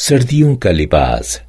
سرديونكا لباز